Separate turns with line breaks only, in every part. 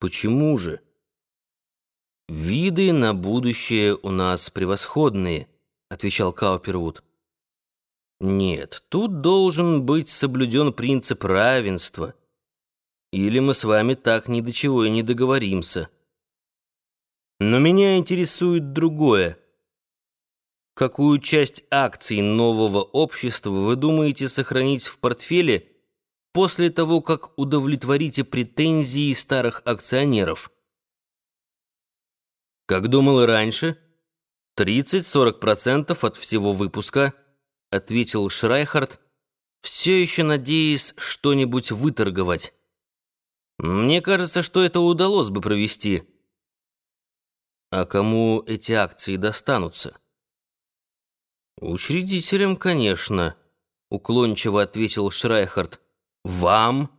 Почему же? Виды на будущее у нас превосходные, отвечал Каупервуд. Нет, тут должен быть соблюден принцип равенства. Или мы с вами так ни до чего и не договоримся. Но меня интересует другое. Какую часть акций нового общества вы думаете сохранить в портфеле после того, как удовлетворите претензии старых акционеров? Как думал и раньше, 30-40% от всего выпуска, ответил Шрайхард, все еще надеясь что-нибудь выторговать. Мне кажется, что это удалось бы провести. А кому эти акции достанутся? Учредителям, конечно, уклончиво ответил Шрайхард. Вам?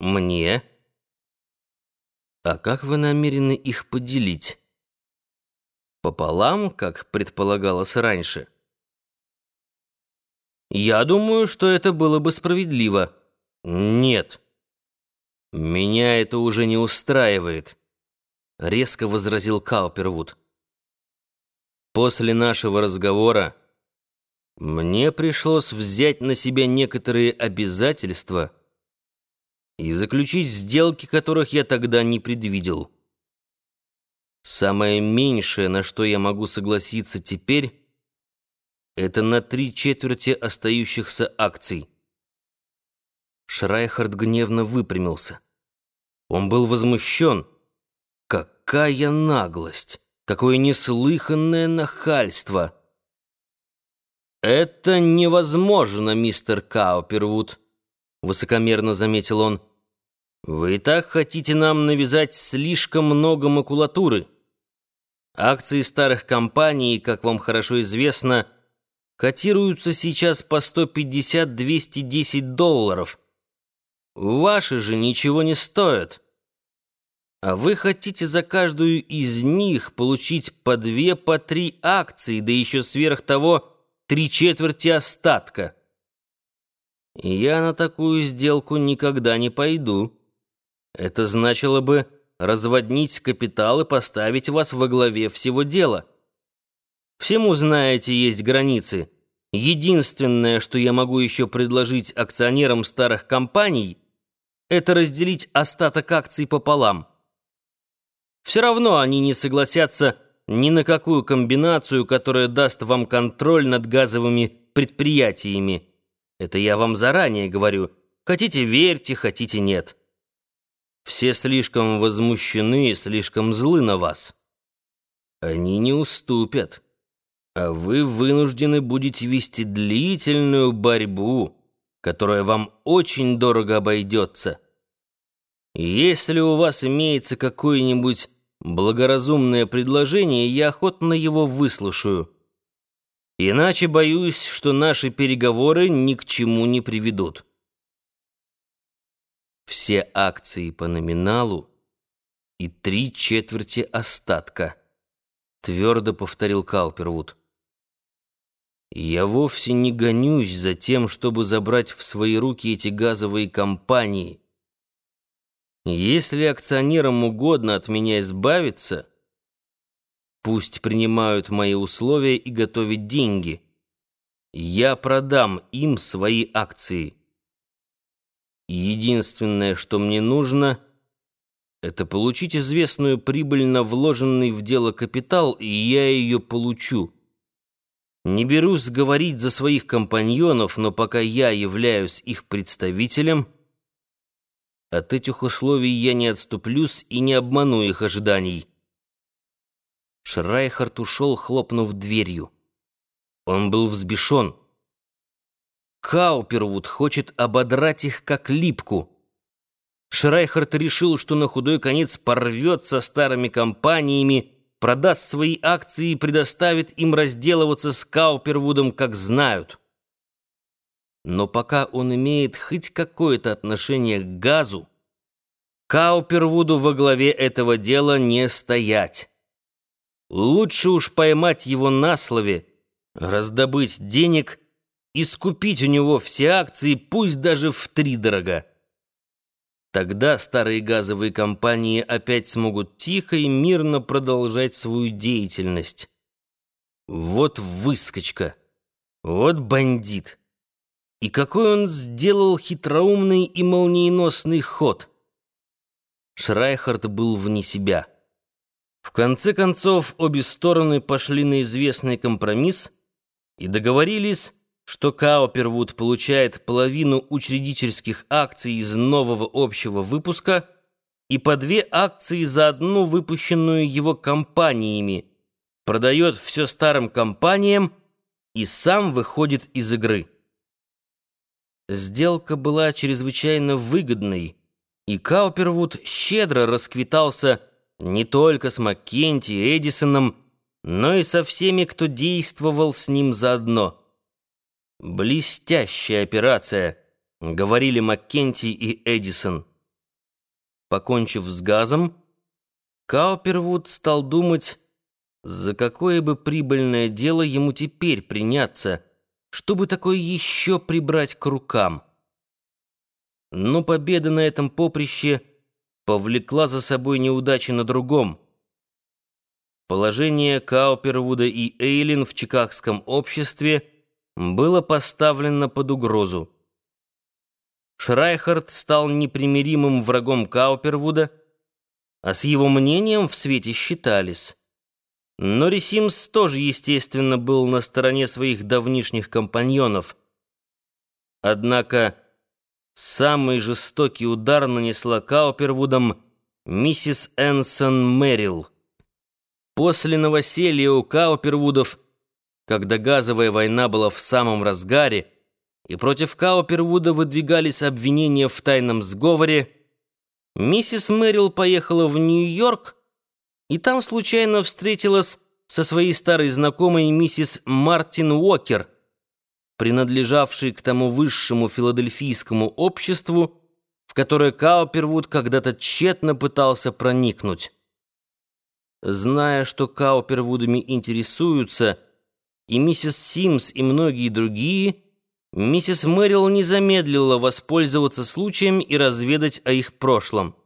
Мне? А как вы намерены их поделить? Пополам, как предполагалось раньше? Я думаю, что это было бы справедливо. Нет. Меня это уже не устраивает, резко возразил Каупервуд. После нашего разговора мне пришлось взять на себя некоторые обязательства и заключить сделки, которых я тогда не предвидел. Самое меньшее, на что я могу согласиться теперь, это на три четверти остающихся акций. Шрайхард гневно выпрямился. Он был возмущен. Какая наглость! Какое неслыханное нахальство! «Это невозможно, мистер Каупервуд», — высокомерно заметил он. «Вы и так хотите нам навязать слишком много макулатуры. Акции старых компаний, как вам хорошо известно, котируются сейчас по 150-210 долларов. Ваши же ничего не стоят. А вы хотите за каждую из них получить по две, по три акции, да еще сверх того три четверти остатка. Я на такую сделку никогда не пойду. Это значило бы разводнить капитал и поставить вас во главе всего дела. Всему, знаете, есть границы. Единственное, что я могу еще предложить акционерам старых компаний, это разделить остаток акций пополам. Все равно они не согласятся ни на какую комбинацию, которая даст вам контроль над газовыми предприятиями. Это я вам заранее говорю. Хотите верьте, хотите нет. Все слишком возмущены и слишком злы на вас. Они не уступят. А вы вынуждены будете вести длительную борьбу, которая вам очень дорого обойдется. Если у вас имеется какой-нибудь благоразумное предложение, я охотно его выслушаю. Иначе боюсь, что наши переговоры ни к чему не приведут. Все акции по номиналу и три четверти остатка, твердо повторил Каупервуд. Я вовсе не гонюсь за тем, чтобы забрать в свои руки эти газовые компании. Если акционерам угодно от меня избавиться, пусть принимают мои условия и готовят деньги. Я продам им свои акции. Единственное, что мне нужно, это получить известную прибыль на вложенный в дело капитал, и я ее получу. Не берусь говорить за своих компаньонов, но пока я являюсь их представителем — от этих условий я не отступлюсь и не обману их ожиданий. Шрайхард ушел, хлопнув дверью. Он был взбешен. Каупервуд хочет ободрать их как липку. Шрайхард решил, что на худой конец порвет со старыми компаниями, продаст свои акции и предоставит им разделываться с Каупервудом, как знают. Но пока он имеет хоть какое-то отношение к газу, Каупервуду во главе этого дела не стоять. Лучше уж поймать его на слове, раздобыть денег и скупить у него все акции, пусть даже втридорога. Тогда старые газовые компании опять смогут тихо и мирно продолжать свою деятельность. Вот выскочка, вот бандит. И какой он сделал хитроумный и молниеносный ход. Шрайхард был вне себя. В конце концов, обе стороны пошли на известный компромисс и договорились, что Каупервуд получает половину учредительских акций из нового общего выпуска и по две акции за одну выпущенную его компаниями, продает все старым компаниям и сам выходит из игры. Сделка была чрезвычайно выгодной, и Каупервуд щедро расквитался не только с Маккенти и Эдисоном, но и со всеми, кто действовал с ним заодно. «Блестящая операция», — говорили Маккенти и Эдисон. Покончив с газом, Каупервуд стал думать, за какое бы прибыльное дело ему теперь приняться, чтобы такое еще прибрать к рукам. Но победа на этом поприще повлекла за собой неудачи на другом. Положение Каупервуда и Эйлин в чикагском обществе — было поставлено под угрозу. Шрайхард стал непримиримым врагом Каупервуда, а с его мнением в свете считались. Но Ресимс тоже, естественно, был на стороне своих давнишних компаньонов. Однако самый жестокий удар нанесла Каупервудом миссис Энсон Мэрил. После новоселья у Каупервудов когда газовая война была в самом разгаре, и против Каупервуда выдвигались обвинения в тайном сговоре, миссис Мэрил поехала в Нью-Йорк и там случайно встретилась со своей старой знакомой миссис Мартин Уокер, принадлежавшей к тому высшему филадельфийскому обществу, в которое Каупервуд когда-то тщетно пытался проникнуть. Зная, что Каупервудами интересуются, и миссис Симс, и многие другие, миссис Мэрил не замедлила воспользоваться случаем и разведать о их прошлом.